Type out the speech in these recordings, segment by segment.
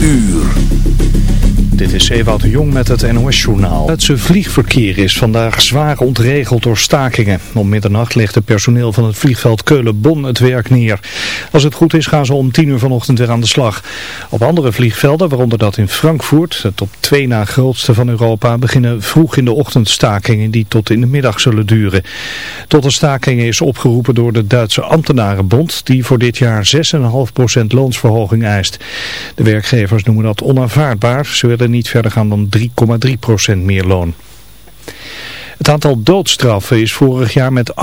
uur. Dit is Ewout de Jong met het NOS-journaal. Het vliegverkeer is vandaag zwaar ontregeld door stakingen. Om middernacht legt het personeel van het vliegveld Keulen-Bonn het werk neer. Als het goed is gaan ze om 10 uur vanochtend weer aan de slag. Op andere vliegvelden, waaronder dat in Frankfurt, het op twee na grootste van Europa, beginnen vroeg in de ochtend stakingen die tot in de middag zullen duren. Tot de stakingen is opgeroepen door de Duitse ambtenarenbond, die voor dit jaar 6,5% loonsverhoging eist. De werkgevers noemen dat onaanvaardbaar. Ze willen niet verder gaan dan 3,3% meer loon. Het aantal doodstraffen is vorig jaar met 28%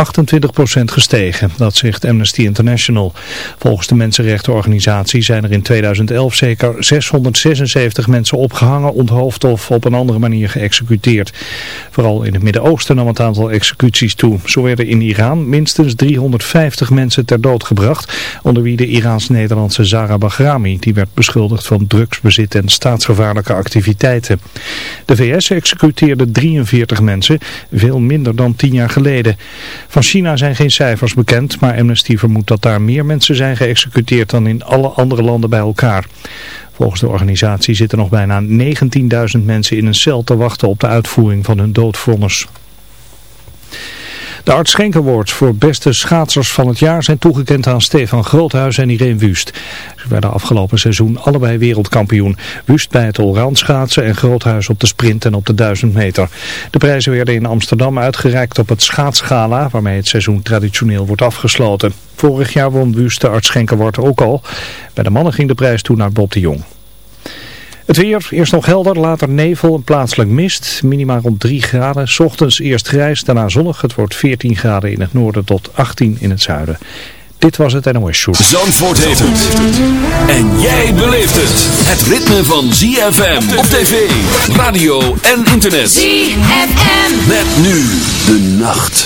gestegen, dat zegt Amnesty International. Volgens de mensenrechtenorganisatie zijn er in 2011 zeker 676 mensen opgehangen, onthoofd of op een andere manier geëxecuteerd. Vooral in het Midden-Oosten nam het aantal executies toe. Zo werden in Iran minstens 350 mensen ter dood gebracht, onder wie de Iraans-Nederlandse Zara Bahrami, die werd beschuldigd van drugsbezit en staatsgevaarlijke activiteiten. De VS executeerde 43 mensen, veel minder dan tien jaar geleden. Van China zijn geen cijfers bekend, maar Amnesty vermoedt dat daar meer mensen zijn geëxecuteerd dan in alle andere landen bij elkaar. Volgens de organisatie zitten nog bijna 19.000 mensen in een cel te wachten op de uitvoering van hun doodvonnis. De Art Schenk Awards voor beste schaatsers van het jaar zijn toegekend aan Stefan Groothuis en Irene Wust. Ze werden afgelopen seizoen allebei wereldkampioen. Wust bij het allround schaatsen en Groothuis op de sprint en op de 1000 meter. De prijzen werden in Amsterdam uitgereikt op het schaatsgala waarmee het seizoen traditioneel wordt afgesloten. Vorig jaar won Wust de Art Schenk Award ook al. Bij de mannen ging de prijs toe naar Bob de Jong. Het weer, eerst nog helder, later nevel en plaatselijk mist. Minima rond 3 graden. S ochtends eerst grijs, daarna zonnig. Het wordt 14 graden in het noorden tot 18 in het zuiden. Dit was het NOS Show. Zandvoort heeft het. En jij beleeft het. Het ritme van ZFM op tv, radio en internet. ZFM. Met nu de nacht.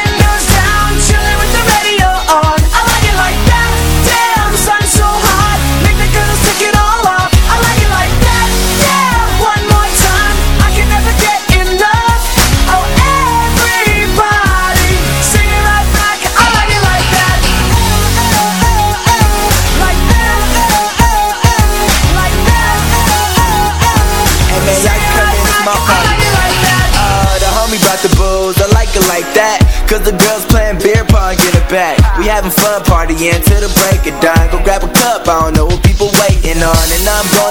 having fun partying till the break of dawn. Go grab a cup, I don't know what people waiting on. And I'm gonna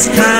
this kind.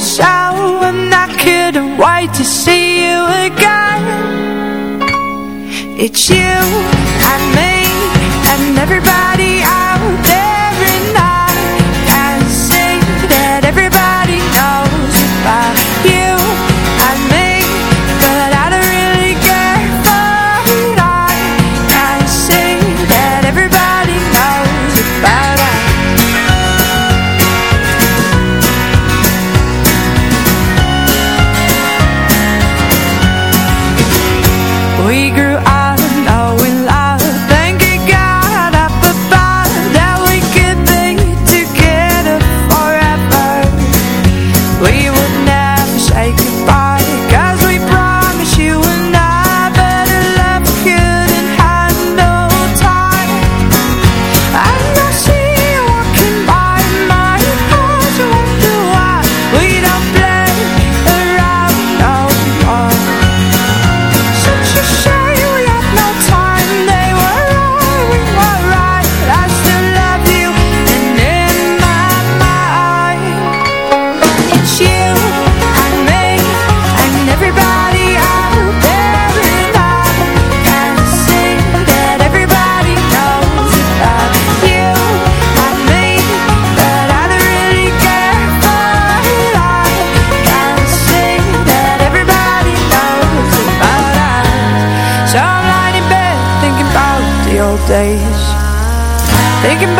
wish I couldn't wait to see you again. It's you and me and everybody I Thinking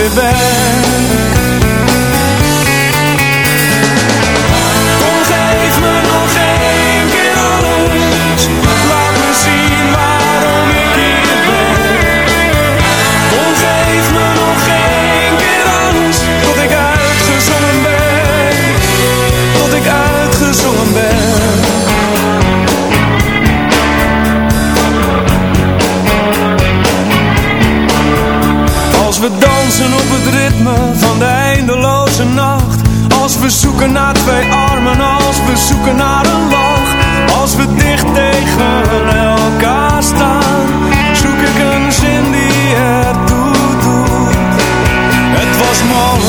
als we zoeken naar twee armen Als we zoeken naar een lach Als we dicht tegen elkaar staan Zoek ik een zin die ertoe doet. Het was mooi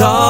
서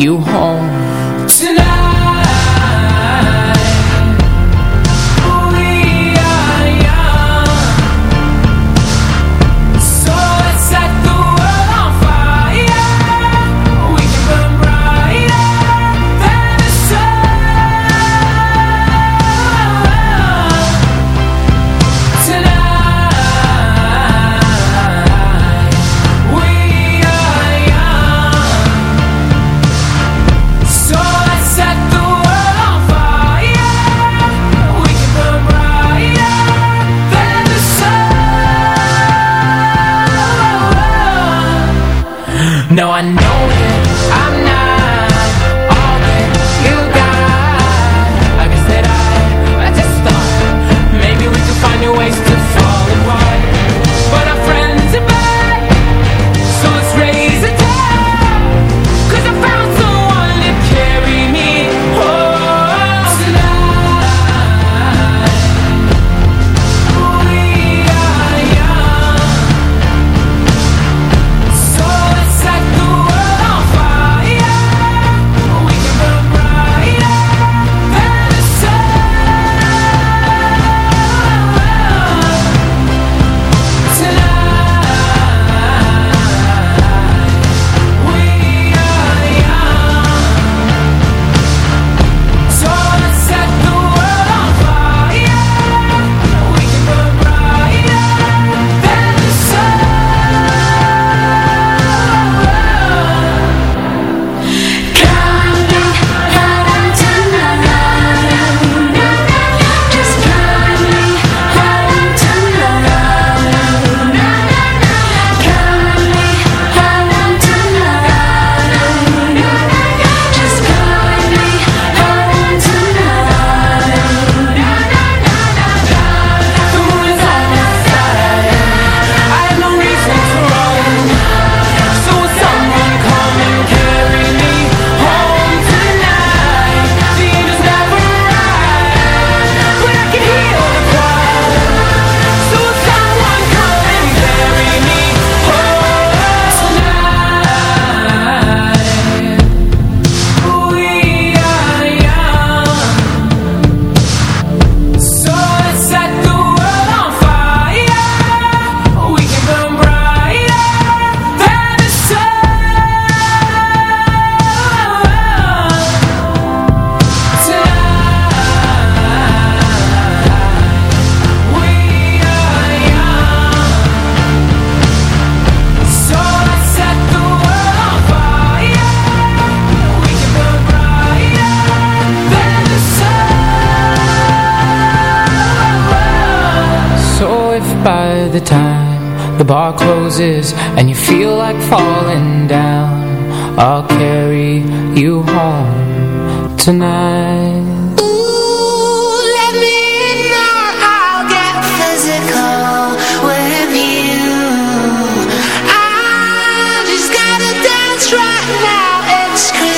you home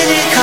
baby, come.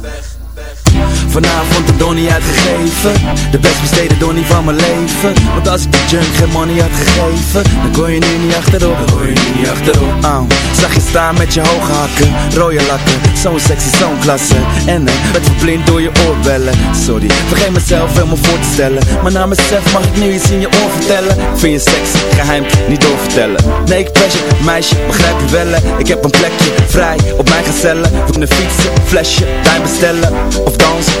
Vanavond de donnie uitgegeven. De best besteden donnie van mijn leven. Want als ik de junk geen money had gegeven Dan kon je nu niet achterop. Kon je nu niet achterop. Oh, Zag je staan met je hoge hakken Rode lakken. Zo'n sexy, zo'n klasse. En ik werd verblind door je oorbellen. Sorry, vergeet mezelf helemaal voor te stellen. Maar na mezelf mag ik nu iets in je oor vertellen. Vind je sexy, geheim, niet doorvertellen. Nee, ik pressure, meisje, begrijp je wel Ik heb een plekje, vrij, op mijn gezellen. We kunnen fietsen, flesje, tuin bestellen. Of dansen